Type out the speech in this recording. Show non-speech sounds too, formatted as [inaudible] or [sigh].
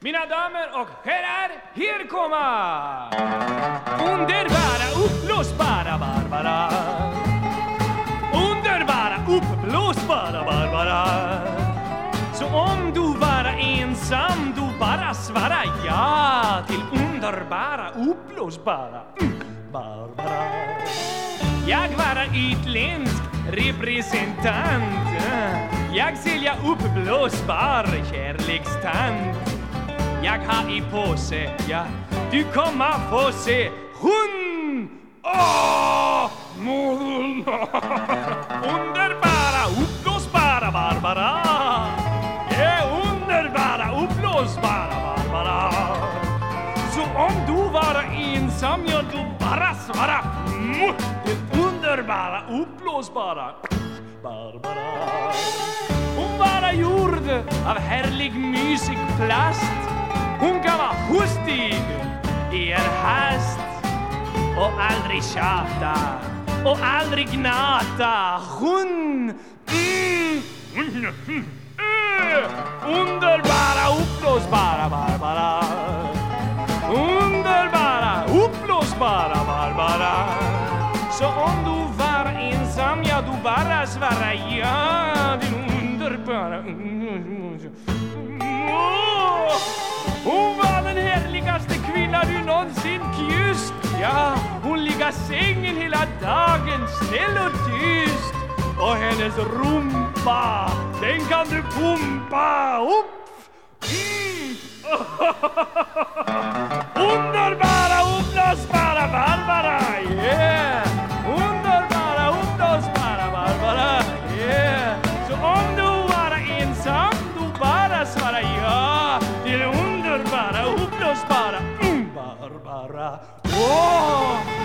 Mina damer och herrar, här komma! Underbara, uppblåsbara Barbara. Underbara, uppblåsbara Barbara. Så om du vara ensam, du bara svara ja till underbara, uppblåsbara mm, Barbara. Jag vara utländsk representant. Jag sälja uppblåsbar kärlekstant. Jag har i påse, ja, du kommer få se hon! Åh! [laughs] Underbara, uppblåsbara Barbara. Ja, underbara, uppblåsbara Barbara. Så om du var ensam, ja, du bara svara mm, den underbara, uppblåsbara Barbara. Hon var gjord av härlig mysig plast. Vara hustig i en hast och aldrig tjata och aldrig gnata. Hon... Mm, mm, mm, underbara, uppblåsbara Barbara. Underbara, uppblåsbara Barbara. Så om du var ensam, ja du bara svara ja, din underbara... sängen hela dagen, snäll och tyst. Och hennes rumpa, den kan du pumpa upp. Mm. [laughs] Underbara, uppblåsbara Barbara, yeah! Underbara, uppblåsbara Barbara, yeah! Så om du var ensam, du bara svara ja till underbara, uppblåsbara mm, Barbara. Åh!